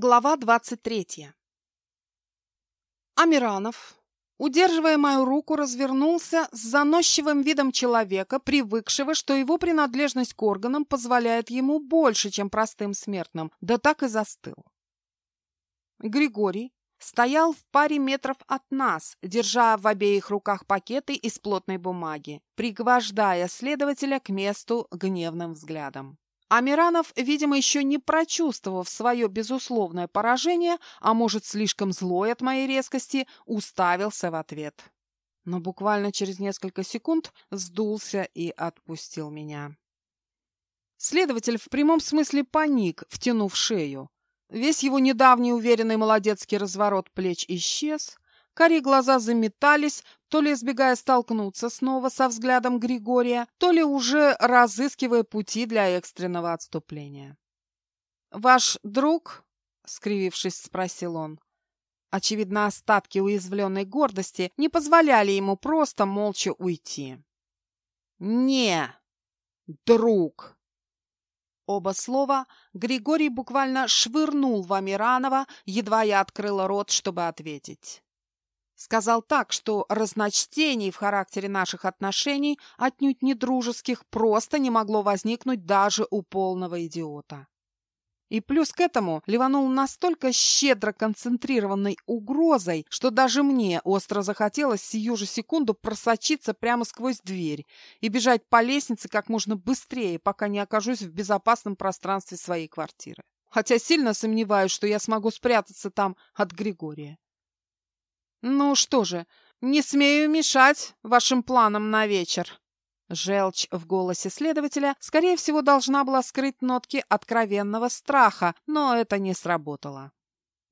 Глава 23. Амиранов, удерживая мою руку, развернулся с заносчивым видом человека, привыкшего, что его принадлежность к органам позволяет ему больше, чем простым смертным, да так и застыл. Григорий стоял в паре метров от нас, держа в обеих руках пакеты из плотной бумаги, пригвождая следователя к месту гневным взглядом. Амиранов, видимо, еще не прочувствовав свое безусловное поражение, а может, слишком злой от моей резкости, уставился в ответ. Но буквально через несколько секунд сдулся и отпустил меня. Следователь в прямом смысле паник, втянув шею. Весь его недавний уверенный молодецкий разворот плеч исчез, Карие глаза заметались, то ли избегая столкнуться снова со взглядом Григория, то ли уже разыскивая пути для экстренного отступления. «Ваш друг?» — скривившись, спросил он. Очевидно, остатки уязвленной гордости не позволяли ему просто молча уйти. «Не, друг!» Оба слова Григорий буквально швырнул в Амиранова, едва я открыла рот, чтобы ответить. Сказал так, что разночтений в характере наших отношений, отнюдь не дружеских, просто не могло возникнуть даже у полного идиота. И плюс к этому ливанул настолько щедро концентрированной угрозой, что даже мне остро захотелось сию же секунду просочиться прямо сквозь дверь и бежать по лестнице как можно быстрее, пока не окажусь в безопасном пространстве своей квартиры. Хотя сильно сомневаюсь, что я смогу спрятаться там от Григория. «Ну что же, не смею мешать вашим планам на вечер». Желчь в голосе следователя, скорее всего, должна была скрыть нотки откровенного страха, но это не сработало.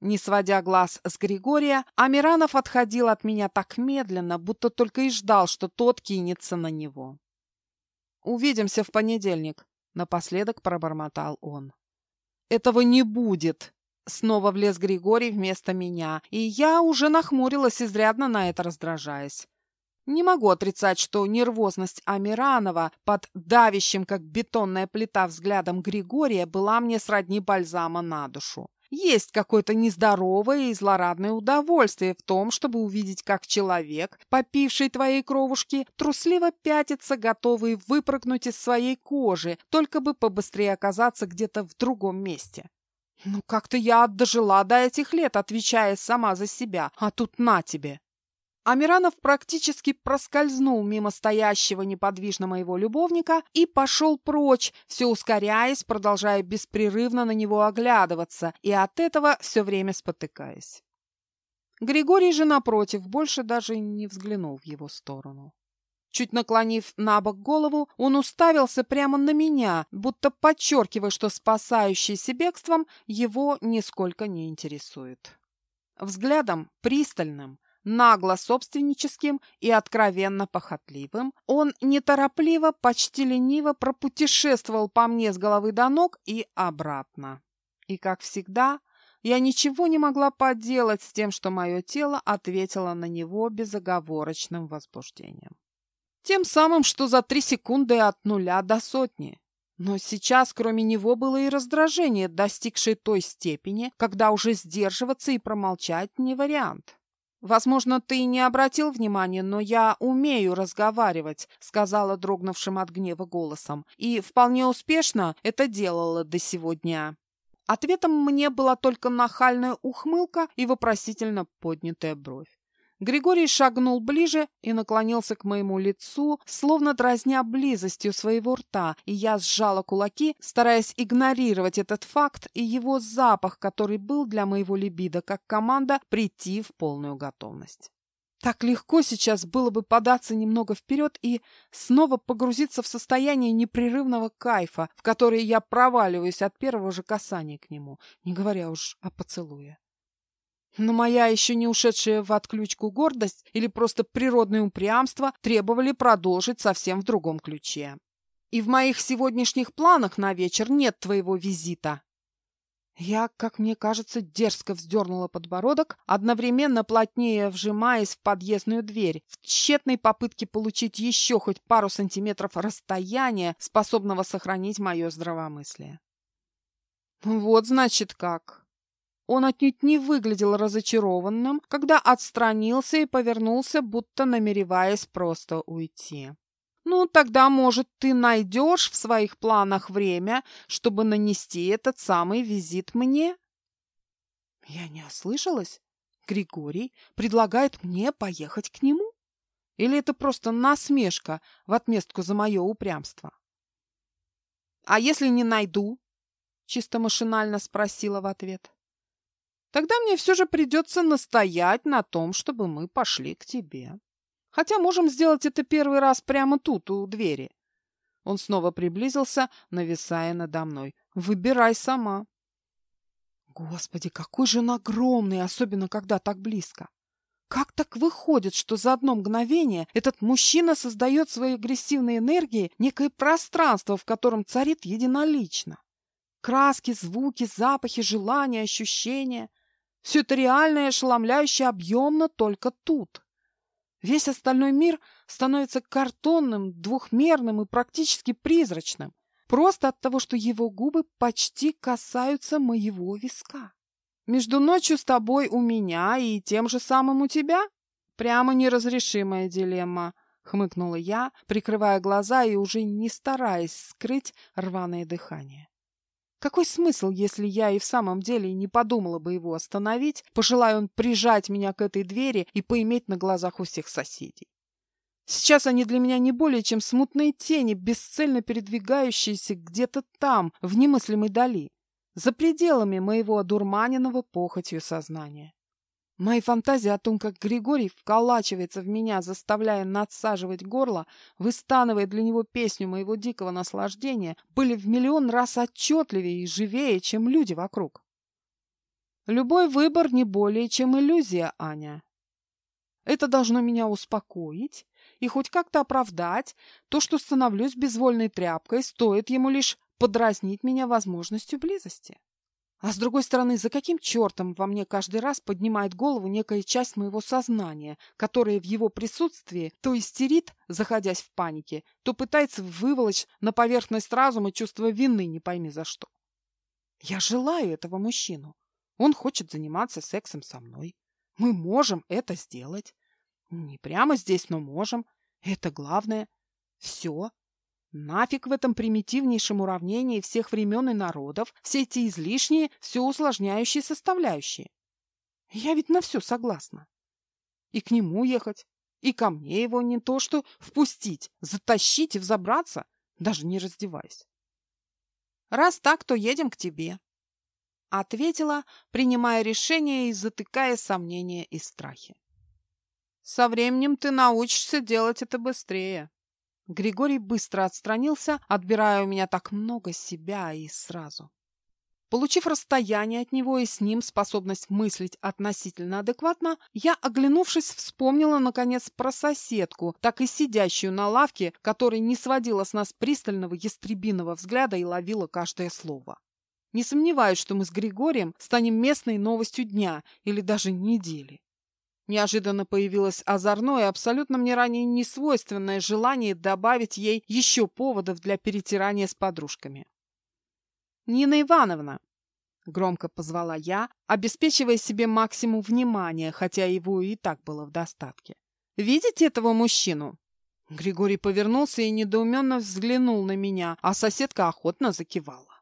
Не сводя глаз с Григория, Амиранов отходил от меня так медленно, будто только и ждал, что тот кинется на него. «Увидимся в понедельник», — напоследок пробормотал он. «Этого не будет», Снова влез Григорий вместо меня, и я уже нахмурилась, изрядно на это раздражаясь. Не могу отрицать, что нервозность Амиранова под давящим, как бетонная плита, взглядом Григория была мне сродни бальзама на душу. Есть какое-то нездоровое и злорадное удовольствие в том, чтобы увидеть, как человек, попивший твоей кровушки, трусливо пятится, готовый выпрыгнуть из своей кожи, только бы побыстрее оказаться где-то в другом месте. Ну, как-то я дожила до этих лет, отвечая сама за себя, а тут на тебе. Амиранов практически проскользнул мимо стоящего неподвижно моего любовника и пошел прочь, все ускоряясь, продолжая беспрерывно на него оглядываться и от этого все время спотыкаясь. Григорий же, напротив, больше даже не взглянул в его сторону. Чуть наклонив на бок голову, он уставился прямо на меня, будто подчеркивая, что спасающийся бегством его нисколько не интересует. Взглядом пристальным, нагло собственническим и откровенно похотливым, он неторопливо, почти лениво пропутешествовал по мне с головы до ног и обратно. И, как всегда, я ничего не могла поделать с тем, что мое тело ответило на него безоговорочным возбуждением. Тем самым, что за три секунды от нуля до сотни. Но сейчас, кроме него, было и раздражение, достигшее той степени, когда уже сдерживаться и промолчать не вариант. «Возможно, ты не обратил внимания, но я умею разговаривать», сказала дрогнувшим от гнева голосом, и вполне успешно это делала до сего дня. Ответом мне была только нахальная ухмылка и вопросительно поднятая бровь. Григорий шагнул ближе и наклонился к моему лицу, словно дразня близостью своего рта, и я сжала кулаки, стараясь игнорировать этот факт и его запах, который был для моего либидо, как команда, прийти в полную готовность. Так легко сейчас было бы податься немного вперед и снова погрузиться в состояние непрерывного кайфа, в которое я проваливаюсь от первого же касания к нему, не говоря уж о поцелуе. Но моя еще не ушедшая в отключку гордость или просто природное упрямство требовали продолжить совсем в другом ключе. И в моих сегодняшних планах на вечер нет твоего визита. Я, как мне кажется, дерзко вздернула подбородок, одновременно плотнее вжимаясь в подъездную дверь, в тщетной попытке получить еще хоть пару сантиметров расстояния, способного сохранить мое здравомыслие. Вот, значит, как. Он отнюдь не выглядел разочарованным, когда отстранился и повернулся, будто намереваясь просто уйти. «Ну, тогда, может, ты найдешь в своих планах время, чтобы нанести этот самый визит мне?» Я не ослышалась. Григорий предлагает мне поехать к нему? Или это просто насмешка в отместку за мое упрямство? «А если не найду?» — чисто машинально спросила в ответ. «Тогда мне все же придется настоять на том, чтобы мы пошли к тебе. Хотя можем сделать это первый раз прямо тут, у двери». Он снова приблизился, нависая надо мной. «Выбирай сама». Господи, какой же он огромный, особенно когда так близко. Как так выходит, что за одно мгновение этот мужчина создает своей агрессивной энергией некое пространство, в котором царит единолично? Краски, звуки, запахи, желания, ощущения – все это реально и ошеломляюще объемно только тут. Весь остальной мир становится картонным, двухмерным и практически призрачным, просто от того, что его губы почти касаются моего виска. Между ночью с тобой у меня и тем же самым у тебя? Прямо неразрешимая дилемма, хмыкнула я, прикрывая глаза и уже не стараясь скрыть рваное дыхание. Какой смысл, если я и в самом деле не подумала бы его остановить, пожелая он прижать меня к этой двери и поиметь на глазах у всех соседей? Сейчас они для меня не более чем смутные тени, бесцельно передвигающиеся где-то там, в немыслимой дали за пределами моего одурманенного похотью сознания. Мои фантазии о том, как Григорий вколачивается в меня, заставляя надсаживать горло, выстанывая для него песню моего дикого наслаждения, были в миллион раз отчетливее и живее, чем люди вокруг. Любой выбор не более чем иллюзия, Аня. Это должно меня успокоить и хоть как-то оправдать то, что становлюсь безвольной тряпкой, стоит ему лишь подразнить меня возможностью близости. А с другой стороны, за каким чертом во мне каждый раз поднимает голову некая часть моего сознания, которая в его присутствии то истерит, заходясь в панике, то пытается выволочь на поверхность разума чувство вины не пойми за что. Я желаю этого мужчину. Он хочет заниматься сексом со мной. Мы можем это сделать. Не прямо здесь, но можем. Это главное. Все. Нафиг в этом примитивнейшем уравнении всех времен и народов все эти излишние, все усложняющие составляющие. Я ведь на все согласна. И к нему ехать, и ко мне его не то что впустить, затащить и взобраться, даже не раздеваясь. Раз так, то едем к тебе. Ответила, принимая решение и затыкая сомнения и страхи. Со временем ты научишься делать это быстрее. Григорий быстро отстранился, отбирая у меня так много себя и сразу. Получив расстояние от него и с ним способность мыслить относительно адекватно, я, оглянувшись, вспомнила, наконец, про соседку, так и сидящую на лавке, которая не сводила с нас пристального ястребиного взгляда и ловила каждое слово. Не сомневаюсь, что мы с Григорием станем местной новостью дня или даже недели. Неожиданно появилось озорное абсолютно мне ранее несвойственное желание добавить ей еще поводов для перетирания с подружками. «Нина Ивановна!» — громко позвала я, обеспечивая себе максимум внимания, хотя его и так было в достатке. «Видите этого мужчину?» Григорий повернулся и недоуменно взглянул на меня, а соседка охотно закивала.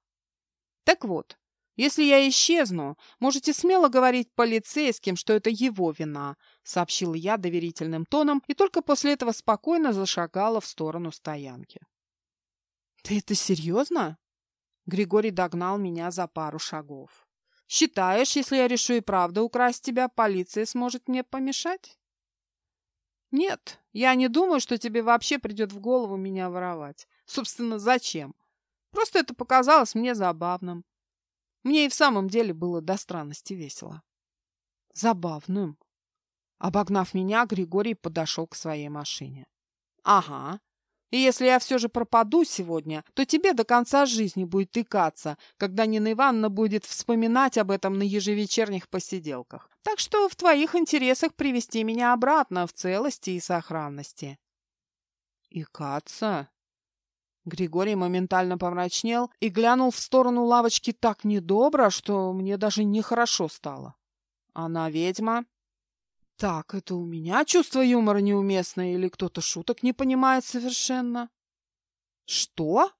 «Так вот, «Если я исчезну, можете смело говорить полицейским, что это его вина», — сообщила я доверительным тоном и только после этого спокойно зашагала в сторону стоянки. «Ты это серьезно?» Григорий догнал меня за пару шагов. «Считаешь, если я решу и правда украсть тебя, полиция сможет мне помешать?» «Нет, я не думаю, что тебе вообще придет в голову меня воровать. Собственно, зачем? Просто это показалось мне забавным. Мне и в самом деле было до странности весело. Забавным. Обогнав меня, Григорий подошел к своей машине. Ага. И если я все же пропаду сегодня, то тебе до конца жизни будет тыкаться, когда Нина Ивановна будет вспоминать об этом на ежевечерних посиделках. Так что в твоих интересах привести меня обратно в целости и сохранности. Икаться? Григорий моментально помрачнел и глянул в сторону лавочки так недобро, что мне даже нехорошо стало. Она ведьма? Так, это у меня чувство юмора неуместное или кто-то шуток не понимает совершенно? Что?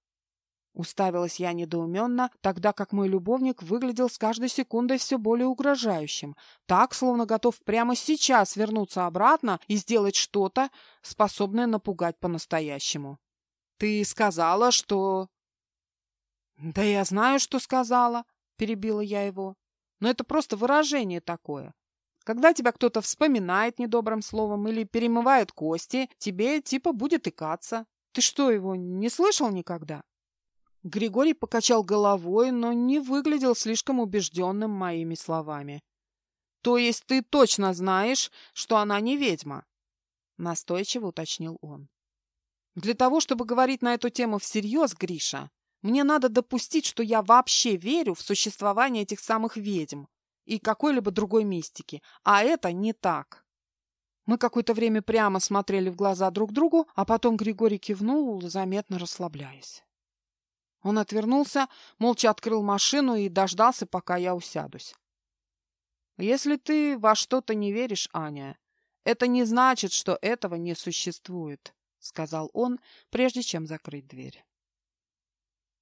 Уставилась я недоуменно, тогда как мой любовник выглядел с каждой секундой все более угрожающим, так, словно готов прямо сейчас вернуться обратно и сделать что-то, способное напугать по-настоящему. «Ты сказала, что...» «Да я знаю, что сказала», — перебила я его. «Но это просто выражение такое. Когда тебя кто-то вспоминает недобрым словом или перемывает кости, тебе типа будет икаться. Ты что, его не слышал никогда?» Григорий покачал головой, но не выглядел слишком убежденным моими словами. «То есть ты точно знаешь, что она не ведьма?» Настойчиво уточнил он. «Для того, чтобы говорить на эту тему всерьез, Гриша, мне надо допустить, что я вообще верю в существование этих самых ведьм и какой-либо другой мистики, а это не так». Мы какое-то время прямо смотрели в глаза друг другу, а потом Григорий кивнул, заметно расслабляясь. Он отвернулся, молча открыл машину и дождался, пока я усядусь. «Если ты во что-то не веришь, Аня, это не значит, что этого не существует», — сказал он, прежде чем закрыть дверь.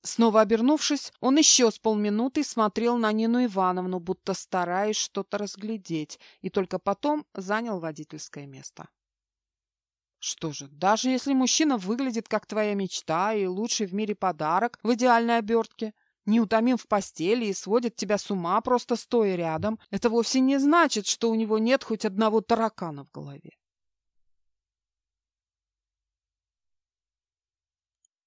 Снова обернувшись, он еще с полминуты смотрел на Нину Ивановну, будто стараясь что-то разглядеть, и только потом занял водительское место. Что же, даже если мужчина выглядит как твоя мечта и лучший в мире подарок в идеальной обертке, неутомим в постели и сводит тебя с ума, просто стоя рядом, это вовсе не значит, что у него нет хоть одного таракана в голове.